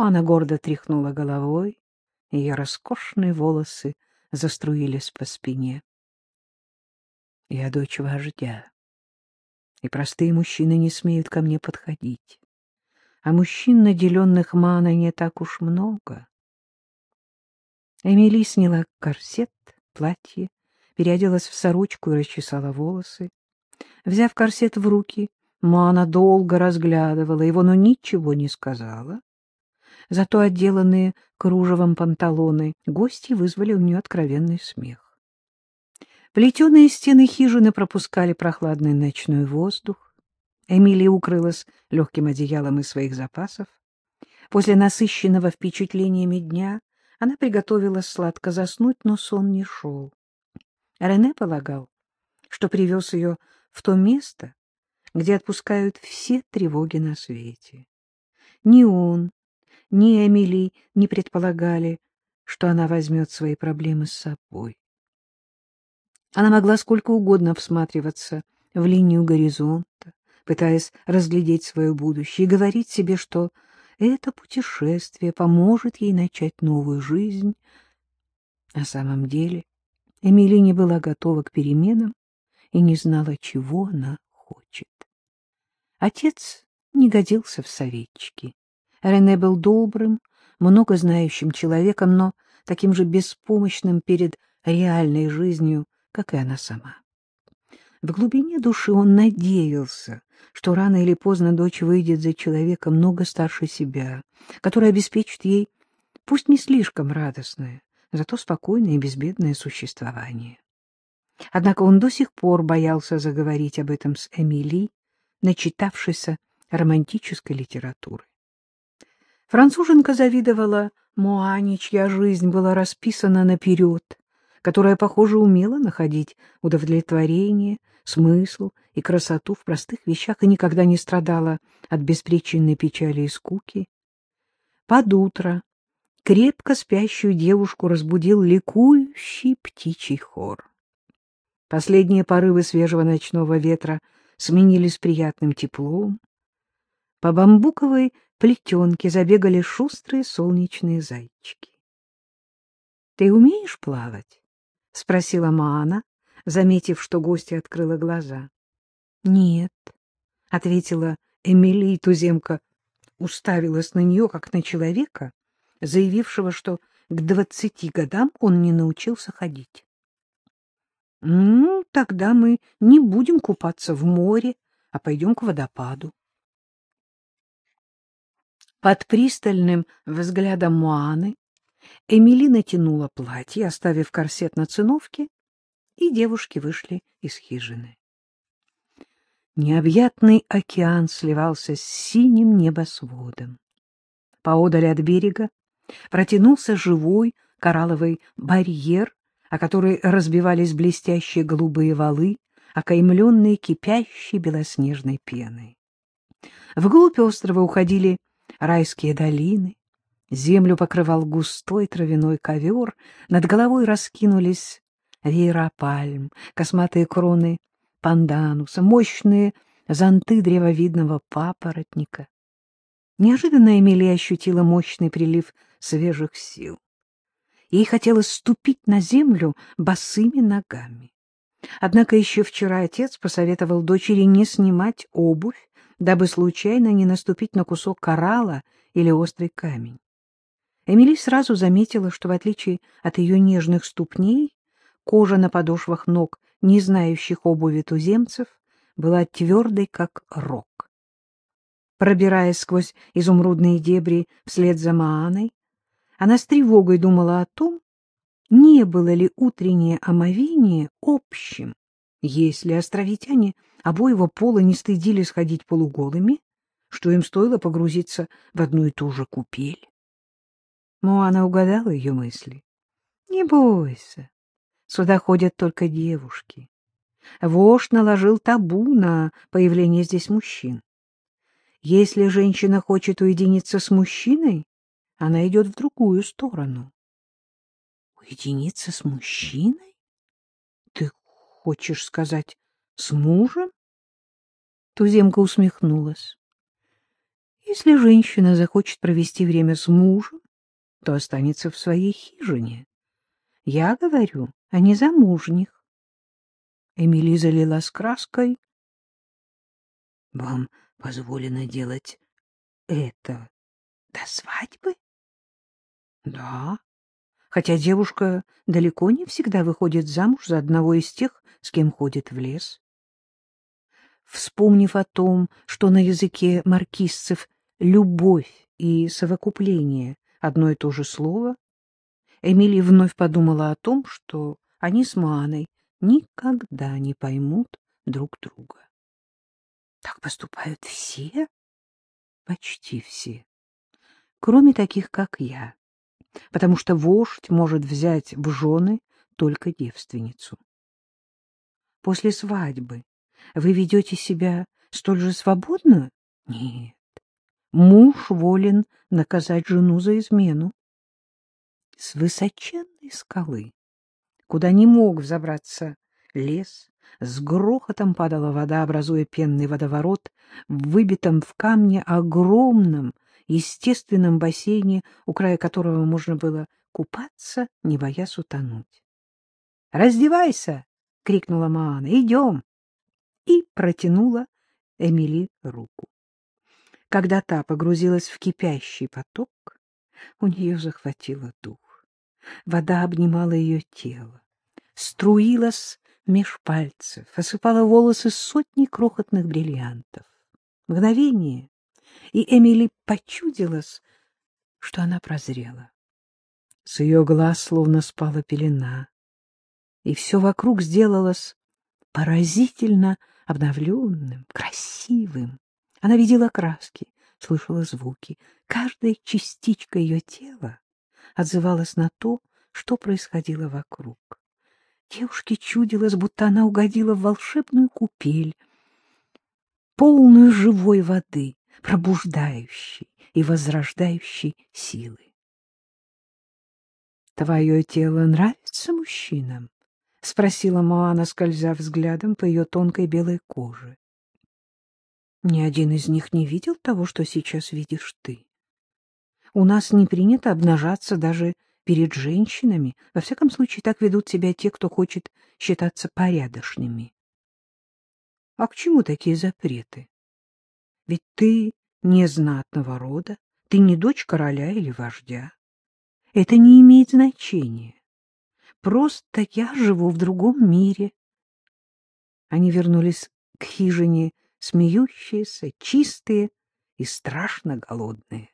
Она гордо тряхнула головой, ее роскошные волосы заструились по спине. Я дочь вождя, и простые мужчины не смеют ко мне подходить. А мужчин, наделенных маной, не так уж много. Эмили сняла корсет, платье, переоделась в сорочку и расчесала волосы. Взяв корсет в руки, Мана долго разглядывала его, но ничего не сказала. Зато отделанные кружевом панталоны гости вызвали у нее откровенный смех. Плетеные стены хижины пропускали прохладный ночной воздух. Эмилия укрылась легким одеялом из своих запасов. После насыщенного впечатлениями дня она приготовилась сладко заснуть, но сон не шел. Рене полагал, что привез ее в то место, где отпускают все тревоги на свете. Ни он, ни Эмили не предполагали, что она возьмет свои проблемы с собой. Она могла сколько угодно всматриваться в линию горизонта, пытаясь разглядеть свое будущее, и говорить себе, что это путешествие поможет ей начать новую жизнь. На самом деле Эмили не была готова к переменам и не знала, чего она хочет. Отец не годился в советчики. Рене был добрым, много знающим человеком, но таким же беспомощным перед реальной жизнью, как и она сама. В глубине души он надеялся, что рано или поздно дочь выйдет за человека много старше себя, который обеспечит ей, пусть не слишком радостное, зато спокойное и безбедное существование. Однако он до сих пор боялся заговорить об этом с Эмили, начитавшейся романтической литературы. Француженка завидовала Моане, чья жизнь была расписана наперед, которая, похоже, умела находить удовлетворение, смысл и красоту в простых вещах и никогда не страдала от беспричинной печали и скуки. Под утро крепко спящую девушку разбудил ликующий птичий хор. Последние порывы свежего ночного ветра сменились приятным теплом. По бамбуковой плетенке забегали шустрые солнечные зайчики. — Ты умеешь плавать? — спросила Маана, заметив, что гостья открыла глаза. — Нет, — ответила Эмили, и туземка уставилась на нее, как на человека, заявившего, что к двадцати годам он не научился ходить. — Ну, тогда мы не будем купаться в море, а пойдем к водопаду. Под пристальным взглядом Муаны Эмили натянула платье, оставив корсет на циновке, и девушки вышли из хижины. Необъятный океан сливался с синим небосводом. Поодаль от берега протянулся живой коралловый барьер, о который разбивались блестящие голубые валы, окаймленные кипящей белоснежной пеной. Вглубь острова уходили райские долины, землю покрывал густой травяной ковер, над головой раскинулись веера пальм, косматые кроны пандануса, мощные зонты древовидного папоротника. Неожиданно Эмилия ощутила мощный прилив свежих сил. Ей хотелось ступить на землю босыми ногами. Однако еще вчера отец посоветовал дочери не снимать обувь, дабы случайно не наступить на кусок коралла или острый камень. Эмили сразу заметила, что, в отличие от ее нежных ступней, кожа на подошвах ног, не знающих обуви туземцев, была твердой, как рог. Пробираясь сквозь изумрудные дебри вслед за Мааной, она с тревогой думала о том, не было ли утреннее омовение общим, если островитяне обоего пола не стыдились ходить полуголыми, что им стоило погрузиться в одну и ту же купель. Моана угадала ее мысли. — Не бойся, сюда ходят только девушки. Вождь наложил табу на появление здесь мужчин. Если женщина хочет уединиться с мужчиной, она идет в другую сторону. — Уединиться с мужчиной? Хочешь сказать, с мужем? Туземка усмехнулась. Если женщина захочет провести время с мужем, то останется в своей хижине. Я говорю о незамужних. Эмили залилась краской. — Вам позволено делать это до свадьбы? — Да, хотя девушка далеко не всегда выходит замуж за одного из тех, с кем ходит в лес. Вспомнив о том, что на языке маркизцев любовь и совокупление — одно и то же слово, Эмилия вновь подумала о том, что они с Маной никогда не поймут друг друга. Так поступают все? Почти все. Кроме таких, как я. Потому что вождь может взять в жены только девственницу. После свадьбы вы ведете себя столь же свободно? Нет. Муж волен наказать жену за измену. С высоченной скалы, куда не мог взобраться лес, с грохотом падала вода, образуя пенный водоворот в выбитом в камне огромном естественном бассейне, у края которого можно было купаться, не боясь утонуть. «Раздевайся!» — крикнула Маана. «Идем!» И протянула Эмили руку. Когда та погрузилась в кипящий поток, у нее захватило дух. Вода обнимала ее тело, струилась меж пальцев, осыпала волосы сотни крохотных бриллиантов. Мгновение, и Эмили почудилась, что она прозрела. С ее глаз словно спала пелена, и все вокруг сделалось поразительно обновленным, красивым. Она видела краски, слышала звуки. Каждая частичка ее тела отзывалась на то, что происходило вокруг. Девушке чудилось, будто она угодила в волшебную купель, полную живой воды, пробуждающей и возрождающей силы. — Твое тело нравится мужчинам? — спросила Моана, скользя взглядом по ее тонкой белой коже. Ни один из них не видел того, что сейчас видишь ты. У нас не принято обнажаться даже перед женщинами. Во всяком случае, так ведут себя те, кто хочет считаться порядочными. А к чему такие запреты? Ведь ты не знатного рода, ты не дочь короля или вождя. Это не имеет значения. Просто я живу в другом мире. Они вернулись к хижине смеющиеся, чистые и страшно голодные.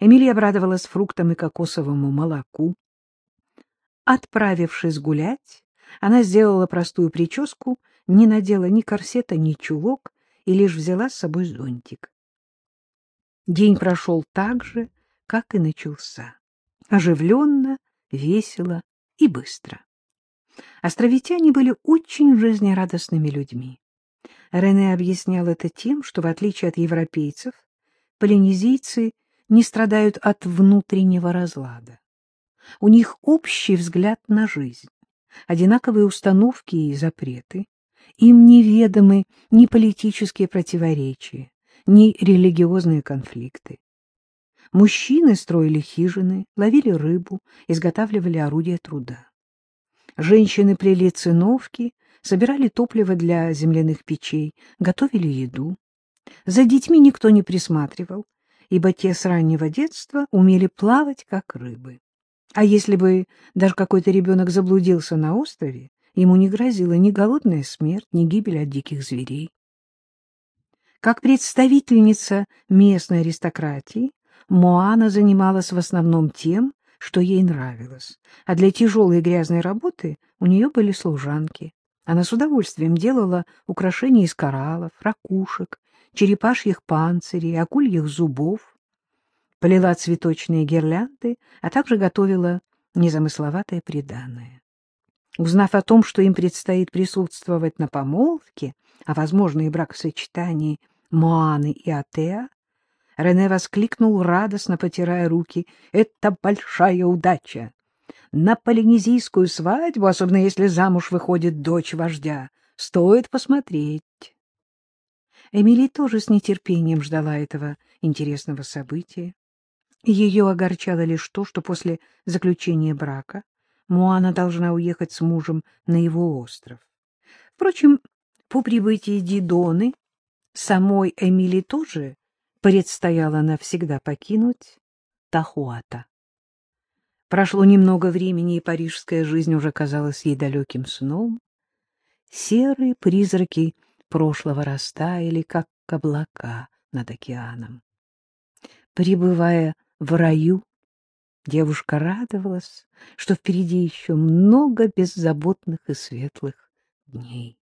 Эмилия обрадовалась фруктам и кокосовому молоку. Отправившись гулять, она сделала простую прическу, не надела ни корсета, ни чулок и лишь взяла с собой зонтик. День прошел так же, как и начался. Оживленно, весело и быстро. Островитяне были очень жизнерадостными людьми. Рене объяснял это тем, что, в отличие от европейцев, полинезийцы не страдают от внутреннего разлада. У них общий взгляд на жизнь, одинаковые установки и запреты. Им неведомы ни политические противоречия, ни религиозные конфликты. Мужчины строили хижины, ловили рыбу, изготавливали орудия труда. Женщины плели циновки, собирали топливо для земляных печей, готовили еду. За детьми никто не присматривал, ибо те с раннего детства умели плавать, как рыбы. А если бы даже какой-то ребенок заблудился на острове, ему не грозила ни голодная смерть, ни гибель от диких зверей. Как представительница местной аристократии, Моана занималась в основном тем, что ей нравилось, а для тяжелой и грязной работы у нее были служанки. Она с удовольствием делала украшения из кораллов, ракушек, черепашьих панцирей, акульих зубов, полила цветочные гирлянды, а также готовила незамысловатое приданое. Узнав о том, что им предстоит присутствовать на помолвке, а, возможно, и бракосочетании Моаны и Атеа, Рене воскликнул, радостно потирая руки. «Это большая удача! На полинезийскую свадьбу, особенно если замуж выходит дочь вождя, стоит посмотреть». Эмили тоже с нетерпением ждала этого интересного события. Ее огорчало лишь то, что после заключения брака Муана должна уехать с мужем на его остров. Впрочем, по прибытии Дидоны самой Эмили тоже предстояло навсегда покинуть Тахуата. Прошло немного времени, и парижская жизнь уже казалась ей далеким сном. Серые призраки прошлого растаяли, как облака над океаном. Прибывая в раю, девушка радовалась, что впереди еще много беззаботных и светлых дней.